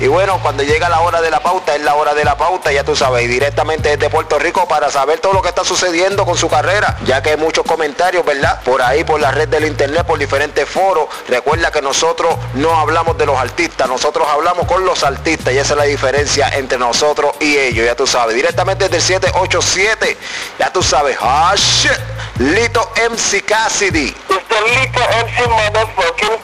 Y bueno, cuando llega la hora de la pauta, es la hora de la pauta, ya tú sabes, y directamente desde Puerto Rico para saber todo lo que está sucediendo con su carrera, ya que hay muchos comentarios, ¿verdad? Por ahí, por la red del internet, por diferentes foros. Recuerda que nosotros no hablamos de los artistas, nosotros hablamos con los artistas y esa es la diferencia entre nosotros y ellos, ya tú sabes. Directamente desde el 787, ya tú sabes, ah, Lito MC Cassidy. Lito MC Motherfucking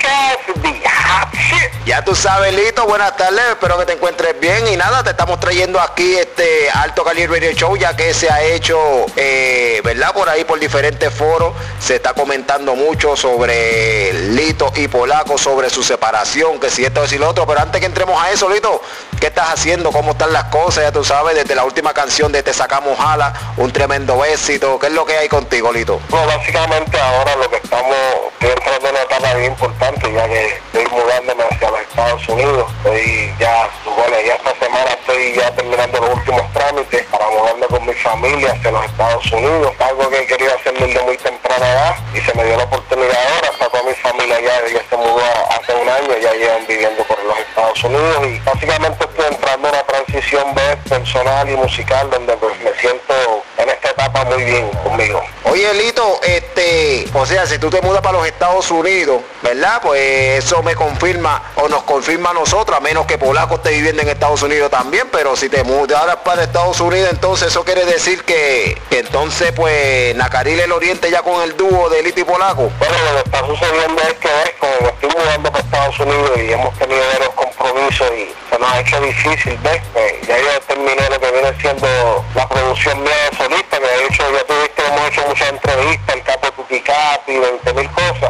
ya tú sabes, Lito, buenas tardes, espero que te encuentres bien y nada, te estamos trayendo aquí este Alto Calibre Radio Show, ya que se ha hecho, eh, ¿verdad? Por ahí, por diferentes foros, se está comentando mucho sobre Lito y Polaco, sobre su separación, que si esto es y lo otro, pero antes que entremos a eso, Lito, ¿qué estás haciendo? ¿Cómo están las cosas? Ya tú sabes, desde la última canción de Te Sacamos Jala, un tremendo éxito, ¿qué es lo que hay contigo, Lito? Bueno, básicamente ahora lo que estamos, entrando en una etapa bien importante, que estoy mudándome hacia los Estados Unidos, estoy ya, bueno, ya esta semana estoy ya terminando los últimos trámites para mudarme con mi familia hacia los Estados Unidos, algo que he querido hacer desde muy temprana edad y se me dio la oportunidad ahora, hasta toda mi familia ya, ya se mudó hace un año, ya llevan viviendo por los Estados Unidos y básicamente estoy entrando en una transición personal y musical donde pues me siento en esta etapa muy bien conmigo. Oye, Lito, este, o sea, si tú te mudas para los Estados Unidos, ¿verdad? Pues eso me confirma o nos confirma a nosotros, a menos que Polaco esté viviendo en Estados Unidos también, pero si te mudas para Estados Unidos, entonces eso quiere decir que, entonces pues Nacaril el Oriente ya con el dúo de Lito y Polaco. Bueno, lo que está sucediendo es que es como estoy mudando para Estados Unidos y hemos tenido varios compromisos y se nos ha hecho difícil, ¿ves? Pues, ya yo terminé lo que viene siendo la producción mía de solista, que de hecho ya tuviste, hemos hecho muchas entrevistas, el capo Tuticapi, 20 mil cosas.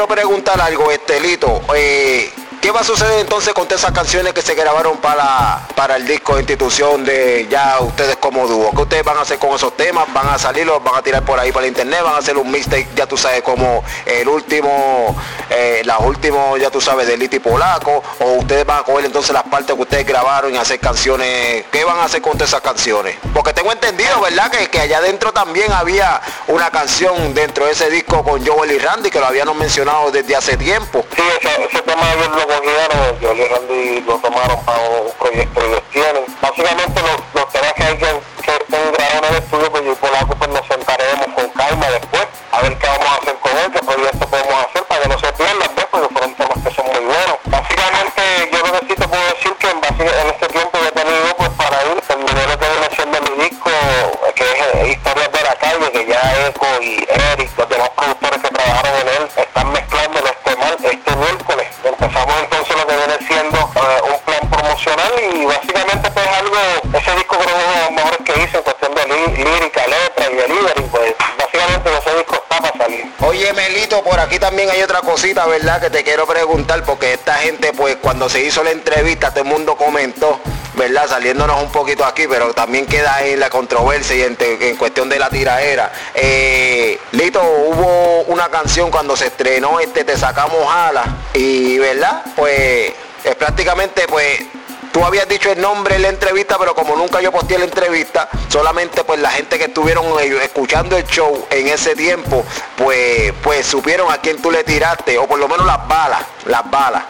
Quiero preguntar algo, Estelito. Eh, ¿Qué va a suceder entonces con esas canciones que se grabaron para, para el disco de institución de ya ustedes como dúo? ¿Qué ustedes van a hacer con esos temas? ¿Van a salir, los van a tirar por ahí para el internet? ¿Van a hacer un mixtape, ya tú sabes, como el último, eh, las últimos, ya tú sabes, de Liti Polaco? ¿O ustedes van a coger entonces las partes que ustedes grabaron y hacer canciones? ¿Qué van a hacer con esas canciones? Porque tengo entendido, ¿verdad? Que, que allá adentro también había una canción dentro de ese disco con Joel y Randy que lo habíamos mencionado desde hace tiempo. Cogieron, yo y Randy lo tomaron para un proyecto que ellos tienen. Básicamente los, los temas que hay que, que en el estudio, pues yo y Polaco pues nos sentaremos con calma después, a ver qué vamos a y básicamente pues algo, ese disco creo que es uno de que hice en cuestión de lírica, letra y delivery, pues básicamente ese disco está para salir. Oye Melito, por aquí también hay otra cosita, ¿verdad? Que te quiero preguntar, porque esta gente pues cuando se hizo la entrevista todo el mundo comentó, ¿verdad? Saliéndonos un poquito aquí, pero también queda ahí la controversia y en, en cuestión de la tiraera. Eh, Lito, hubo una canción cuando se estrenó este Te Sacamos Alas y, ¿verdad? Pues es prácticamente pues tú habías dicho el nombre en la entrevista, pero como nunca yo posteé la entrevista, solamente pues la gente que estuvieron escuchando el show en ese tiempo, pues, pues supieron a quién tú le tiraste, o por lo menos las balas, las balas.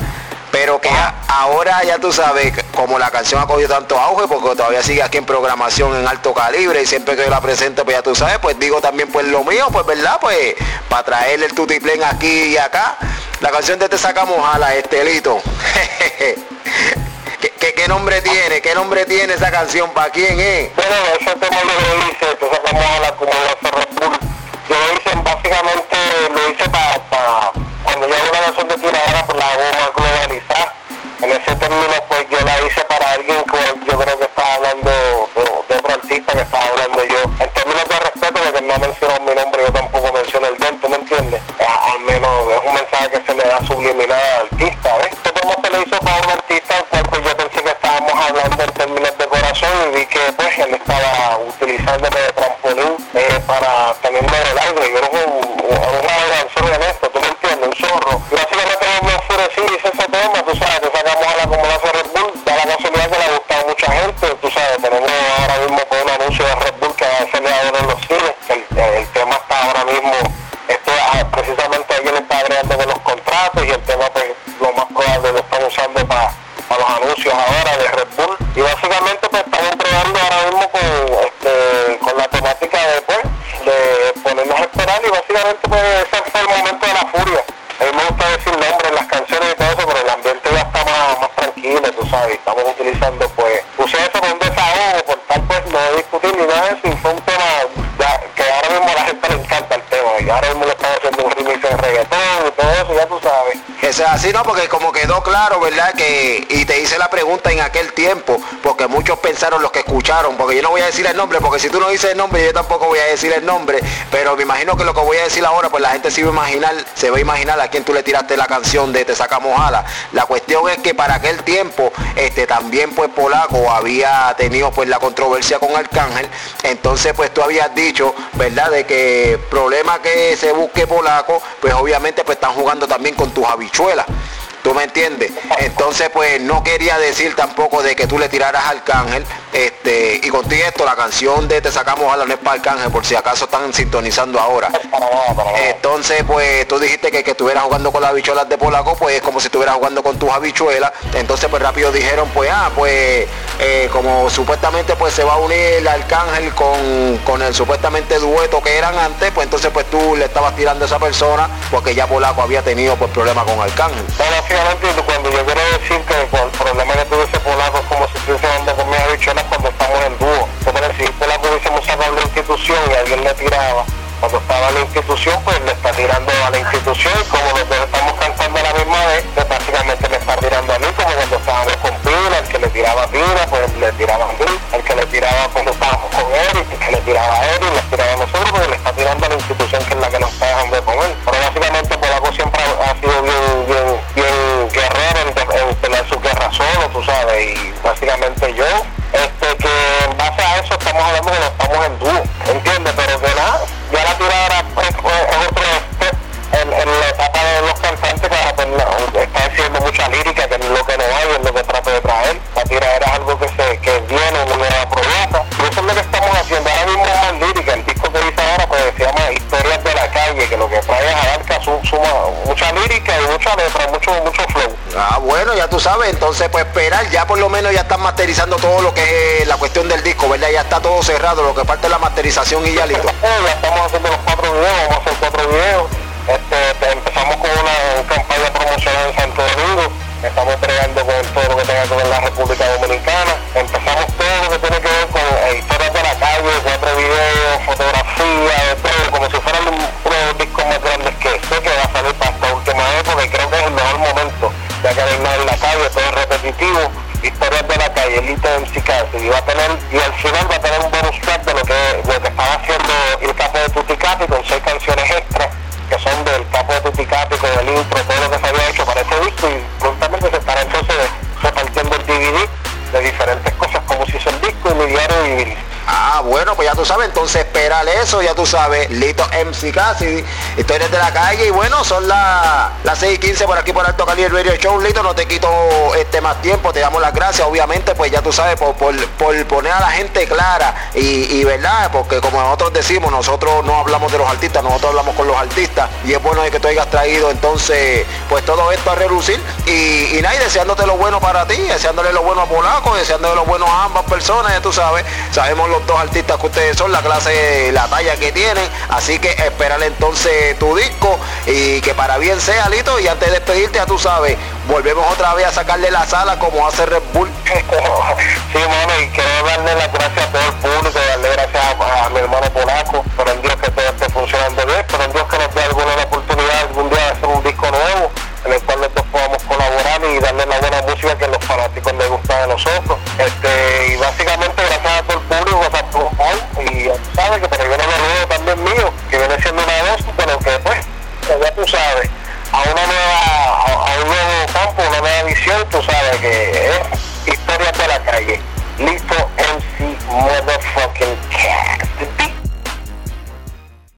Pero que ahora ya tú sabes, como la canción ha cogido tanto auge, porque todavía sigue aquí en programación en alto calibre y siempre que yo la presento, pues ya tú sabes, pues digo también pues lo mío, pues verdad, pues para traerle el tutiplén aquí y acá. La canción de Te Sacamos a la Estelito. nombre tiene? ¿Qué nombre tiene esa canción? ¿Para quién es? Bueno, ese tema yo lo hice, entonces como la comunidad Yo lo hice básicamente, lo hice para, para cuando yo hago una canción de tiradera por la goma globalizada. En ese término pues yo la hice para alguien que yo creo que estaba hablando, de otro artista que estaba hablando yo. En términos de respeto, porque no mencionó mi nombre yo tampoco. Ahora de Red Bull. Y básicamente Así, ¿no? Porque como quedó claro, ¿verdad? Que, y te hice la pregunta en aquel tiempo, porque muchos pensaron los que escucharon, porque yo no voy a decir el nombre, porque si tú no dices el nombre, yo tampoco voy a decir el nombre, pero me imagino que lo que voy a decir ahora, pues la gente se va a imaginar, se va a imaginar a quién tú le tiraste la canción de Te sacamos ala. La cuestión es que para aquel tiempo, este también pues Polaco había tenido pues la controversia con Arcángel, entonces pues tú habías dicho, ¿verdad? De que problema que se busque polaco, pues obviamente pues están jugando también con tus habichuelas. ¿Tú me entiendes? Entonces, pues no quería decir tampoco de que tú le tiraras al cángel. Este, y contigo esto, la canción de Te sacamos a la para Arcángel, por si acaso están sintonizando ahora. Entonces, pues tú dijiste que que estuvieras jugando con las habichuelas de Polaco, pues es como si estuvieras jugando con tus habichuelas. Entonces, pues rápido dijeron, pues, ah, pues eh, como supuestamente pues se va a unir el Arcángel con, con el supuestamente dueto que eran antes, pues entonces pues tú le estabas tirando a esa persona porque ya Polaco había tenido pues problemas con Arcángel cuando yo quiero decir que el problema que tuve institución y alguien le tiraba, cuando estaba en la institución, pues le está tirando sabes, entonces pues esperar, ya por lo menos ya están masterizando todo lo que es la cuestión del disco, ¿verdad? Ya está todo cerrado, lo que parte de la masterización y ya listo. calle, todo es repetitivo, historias de la calle, el MC y va a tener, y al final va a tener un bonus track de lo que, lo que estaba haciendo el capo de Tuticati con seis canciones extras que son del capo de Tuticapi, con el intro, todo lo que se había hecho para ese disco y prontamente se estará entonces repartiendo el DVD de diferentes cosas como si hizo el disco y mi diario vivir. Ah, bueno, pues ya tú sabes, entonces espérale eso, ya tú sabes, Lito MC Casi, historias de la calle y bueno, son las 6 y 15 por aquí por Alto Cali el Radio Show, Lito, no te quito este más tiempo, te damos las gracias, obviamente, pues ya tú sabes, por, por, poner a la gente clara y, verdad, porque como nosotros decimos, nosotros no hablamos de los artistas, nosotros hablamos con los artistas y es bueno que tú hayas traído entonces pues todo esto a relucir y, y nada, deseándote lo bueno para ti, deseándole lo bueno a Polaco, deseándole lo bueno a ambas personas, ya tú sabes, sabemos los dos artistas que ustedes son, la clase, la talla que tienen. Así que espérale entonces tu disco y que para bien sea, Lito. Y antes de despedirte, ya tú sabes, volvemos otra vez a sacarle la sala como hace Red Bull. sí, mano, y quiero darle las gracias a todo el público, darle gracias a, mi hermano polaco, por el Dios que esté funcionando bien, por el Dios que nos dé alguna oportunidad algún día de hacer un disco nuevo en el cual nosotros podamos colaborar y darle la buena música que a los fanáticos les gusta de nosotros. Este, y gracias a